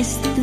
Estu